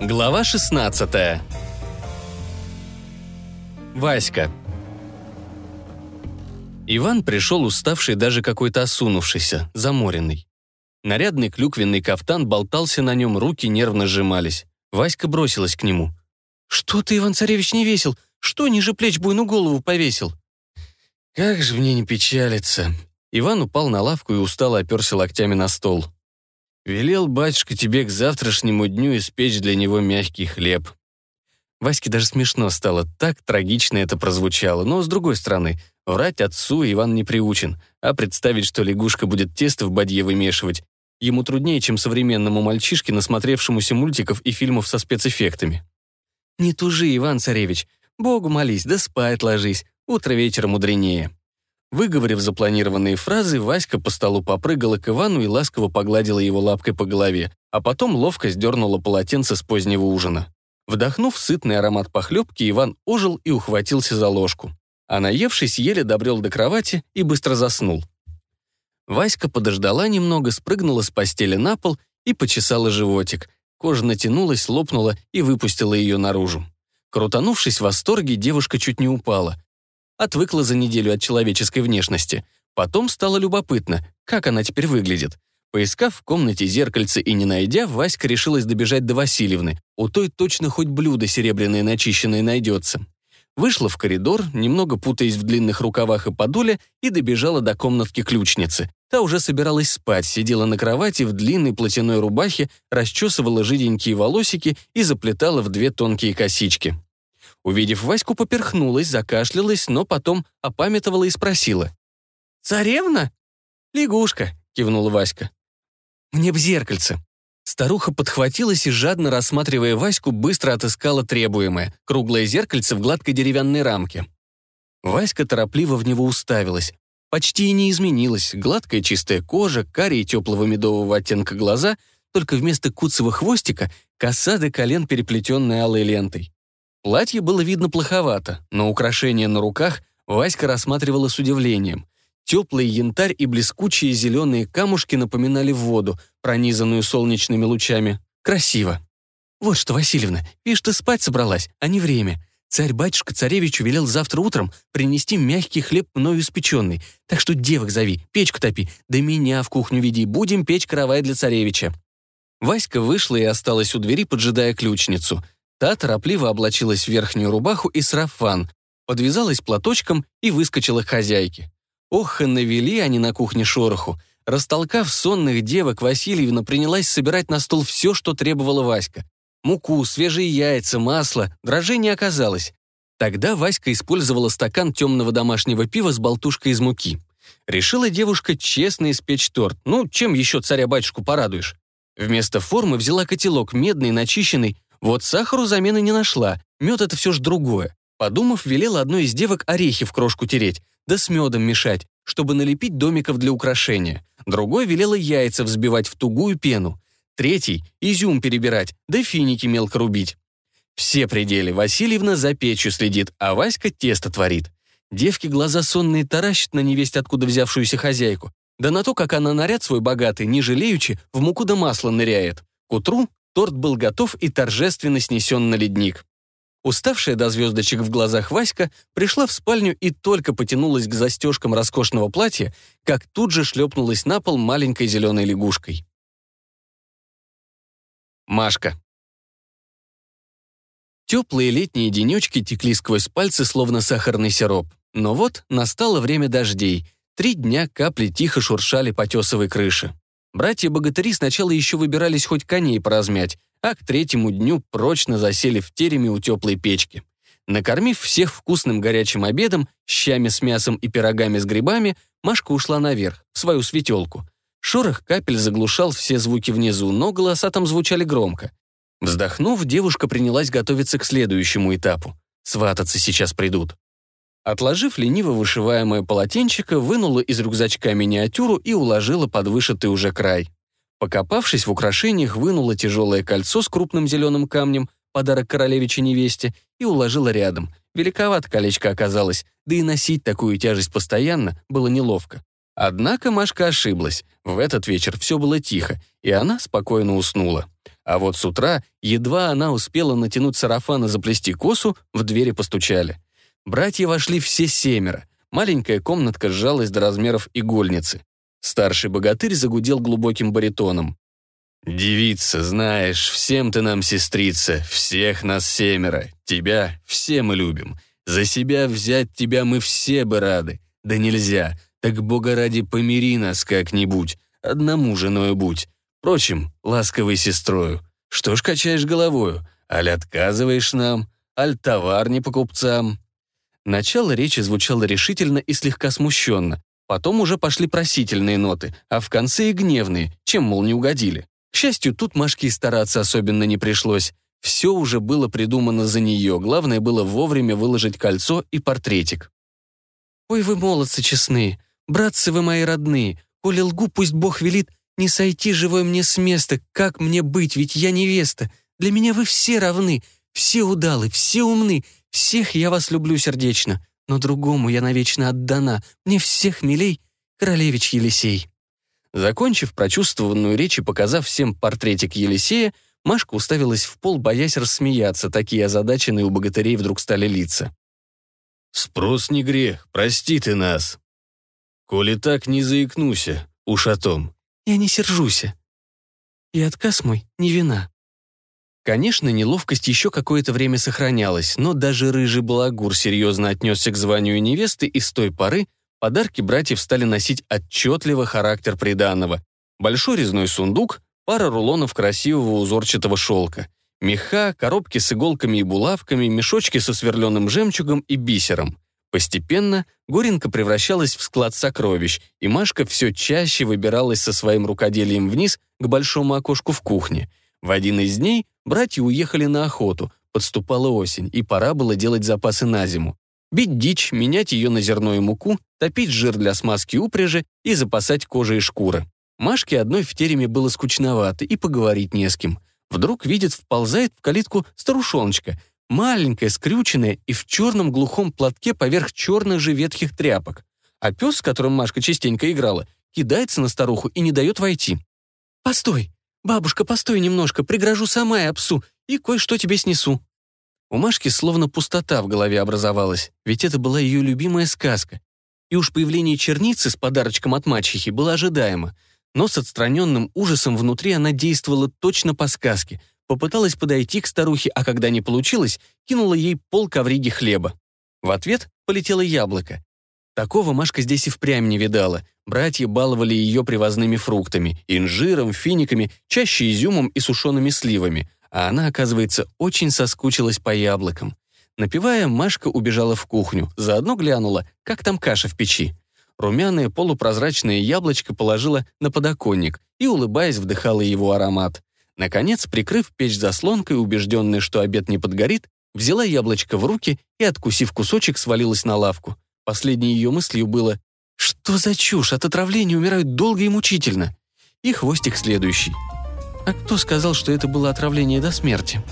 Глава 16 Васька Иван пришел уставший, даже какой-то осунувшийся, заморенный. Нарядный клюквенный кафтан болтался на нем, руки нервно сжимались. Васька бросилась к нему. «Что ты, Иван-царевич, не весел? Что ниже плеч буйну голову повесил?» «Как же мне не печалиться!» Иван упал на лавку и устало оперся локтями на стол. Велел батюшка тебе к завтрашнему дню испечь для него мягкий хлеб. Ваське даже смешно стало, так трагично это прозвучало, но, с другой стороны, врать отцу Иван не приучен, а представить, что лягушка будет тесто в бадье вымешивать, ему труднее, чем современному мальчишке, насмотревшемуся мультиков и фильмов со спецэффектами. «Не тужи, Иван-царевич, Богу молись, да спать ложись, утро вечера мудренее». Выговорив запланированные фразы, Васька по столу попрыгала к Ивану и ласково погладила его лапкой по голове, а потом ловко сдернула полотенце с позднего ужина. Вдохнув сытный аромат похлебки, Иван ожил и ухватился за ложку. А наевшись, еле добрел до кровати и быстро заснул. Васька подождала немного, спрыгнула с постели на пол и почесала животик. Кожа натянулась, лопнула и выпустила ее наружу. Крутанувшись в восторге, девушка чуть не упала отвыкла за неделю от человеческой внешности. Потом стало любопытно, как она теперь выглядит. Поискав в комнате зеркальце и не найдя, Васька решилась добежать до Васильевны. У той точно хоть блюдо серебряное начищенное найдется. Вышла в коридор, немного путаясь в длинных рукавах и подоле, и добежала до комнатки ключницы. Та уже собиралась спать, сидела на кровати в длинной платяной рубахе, расчесывала жиденькие волосики и заплетала в две тонкие косички. Увидев Ваську, поперхнулась, закашлялась, но потом опамятовала и спросила. «Царевна?» «Лягушка», — кивнула Васька. «Мне б зеркальце». Старуха подхватилась и, жадно рассматривая Ваську, быстро отыскала требуемое — круглое зеркальце в гладкой деревянной рамке. Васька торопливо в него уставилась. Почти и не изменилась. Гладкая чистая кожа, карие теплого медового оттенка глаза, только вместо куцевого хвостика — коса до колен, переплетенная алой лентой. Платье было видно плоховато, но украшения на руках Васька рассматривала с удивлением. Теплый янтарь и блескучие зеленые камушки напоминали воду, пронизанную солнечными лучами. Красиво. «Вот что, Васильевна, видишь, ты спать собралась, а не время. Царь-батюшка царевичу велел завтра утром принести мягкий хлеб мною испеченный, так что девок зови, печку топи, да меня в кухню веди, будем печь каравай для царевича». Васька вышла и осталась у двери, поджидая ключницу — Та торопливо облачилась в верхнюю рубаху и сарафан, подвязалась платочком и выскочила к хозяйке. Ох, и навели они на кухне шороху. Растолкав сонных девок, Васильевна принялась собирать на стол все, что требовала Васька. Муку, свежие яйца, масло, дрожжей не оказалось. Тогда Васька использовала стакан темного домашнего пива с болтушкой из муки. Решила девушка честно испечь торт. Ну, чем еще царя-батюшку порадуешь? Вместо формы взяла котелок медный, начищенный, вот сахару замены не нашла, мед — это все же другое. Подумав, велела одной из девок орехи в крошку тереть, да с медом мешать, чтобы налепить домиков для украшения. Другой велела яйца взбивать в тугую пену. Третий — изюм перебирать, да финики мелко рубить. Все пределы Васильевна за печью следит, а Васька тесто творит. Девки глаза сонные таращат на невесть, откуда взявшуюся хозяйку. Да на то, как она наряд свой богатый, не жалеючи, в муку да масло ныряет. К утру Торт был готов и торжественно снесен на ледник. Уставшая до звездочек в глазах Васька пришла в спальню и только потянулась к застежкам роскошного платья, как тут же шлепнулась на пол маленькой зеленой лягушкой. Машка. Теплые летние денечки текли сквозь пальцы, словно сахарный сироп. Но вот настало время дождей. Три дня капли тихо шуршали по тесовой крыше. Братья-богатыри сначала еще выбирались хоть коней поразмять, а к третьему дню прочно засели в тереме у теплой печки. Накормив всех вкусным горячим обедом, щами с мясом и пирогами с грибами, Машка ушла наверх, в свою светелку. Шорох капель заглушал все звуки внизу, но голоса там звучали громко. Вздохнув, девушка принялась готовиться к следующему этапу. Свататься сейчас придут. Отложив лениво вышиваемое полотенчико, вынула из рюкзачка миниатюру и уложила под вышитый уже край. Покопавшись в украшениях, вынула тяжелое кольцо с крупным зеленым камнем, подарок королевиче невесте, и уложила рядом. Великовато колечко оказалось, да и носить такую тяжесть постоянно было неловко. Однако Машка ошиблась. В этот вечер все было тихо, и она спокойно уснула. А вот с утра, едва она успела натянуть сарафан и заплести косу, в двери постучали. Братья вошли все семеро. Маленькая комнатка сжалась до размеров игольницы. Старший богатырь загудел глубоким баритоном. «Девица, знаешь, всем ты нам сестрица, всех нас семеро, тебя все мы любим. За себя взять тебя мы все бы рады. Да нельзя, так бога ради помири нас как-нибудь, одному женою будь. Впрочем, ласковой сестрою. Что ж качаешь головою? Аль отказываешь нам? Аль товар не по купцам?» Начало речи звучало решительно и слегка смущенно. Потом уже пошли просительные ноты, а в конце и гневные, чем, мол, не угодили. К счастью, тут Машке и стараться особенно не пришлось. Все уже было придумано за нее, главное было вовремя выложить кольцо и портретик. «Ой, вы молодцы честные, братцы вы мои родные, коли лгу, пусть Бог велит, не сойти живой мне с места, как мне быть, ведь я невеста. Для меня вы все равны, все удалы, все умны, всех я вас люблю сердечно, но другому я навечно отдана, мне всех милей, королевич Елисей». Закончив прочувствованную речь и показав всем портретик Елисея, Машка уставилась в пол, боясь рассмеяться, такие озадаченные у богатырей вдруг стали лица. «Спрос не грех, прости ты нас. Коли так, не заикнуся, уж о том». «Я не сержуся. И отказ мой не вина». Конечно, неловкость еще какое-то время сохранялась, но даже рыжий балагур серьезно отнесся к званию невесты, и с той поры Подарки братьев стали носить отчетливо характер приданного. Большой резной сундук, пара рулонов красивого узорчатого шелка, меха, коробки с иголками и булавками, мешочки со сверленным жемчугом и бисером. Постепенно Горенко превращалась в склад сокровищ, и Машка все чаще выбиралась со своим рукоделием вниз к большому окошку в кухне. В один из дней братья уехали на охоту, подступала осень, и пора было делать запасы на зиму. Бить дичь, менять ее на зерно и муку, топить жир для смазки упряжи и запасать кожи и шкуры. Машке одной в тереме было скучновато и поговорить не с кем. Вдруг видит, вползает в калитку старушоночка, маленькая, скрюченная и в черном глухом платке поверх черных же ветхих тряпок. А пес, с которым Машка частенько играла, кидается на старуху и не дает войти. «Постой! Бабушка, постой немножко, пригрожу сама и псу, и кое-что тебе снесу». У Машки словно пустота в голове образовалась, ведь это была ее любимая сказка. И уж появление черницы с подарочком от мачехи было ожидаемо. Но с отстраненным ужасом внутри она действовала точно по сказке. Попыталась подойти к старухе, а когда не получилось, кинула ей пол ковриги хлеба. В ответ полетело яблоко. Такого Машка здесь и впрямь не видала. Братья баловали ее привозными фруктами, инжиром, финиками, чаще изюмом и сушеными сливами — а она, оказывается, очень соскучилась по яблокам. Напивая, Машка убежала в кухню, заодно глянула, как там каша в печи. Румяное полупрозрачное яблочко положила на подоконник и, улыбаясь, вдыхала его аромат. Наконец, прикрыв печь заслонкой, убежденная, что обед не подгорит, взяла яблочко в руки и, откусив кусочек, свалилась на лавку. Последней ее мыслью было «Что за чушь? От отравления умирают долго и мучительно». И хвостик следующий. А кто сказал, что это было отравление до смерти?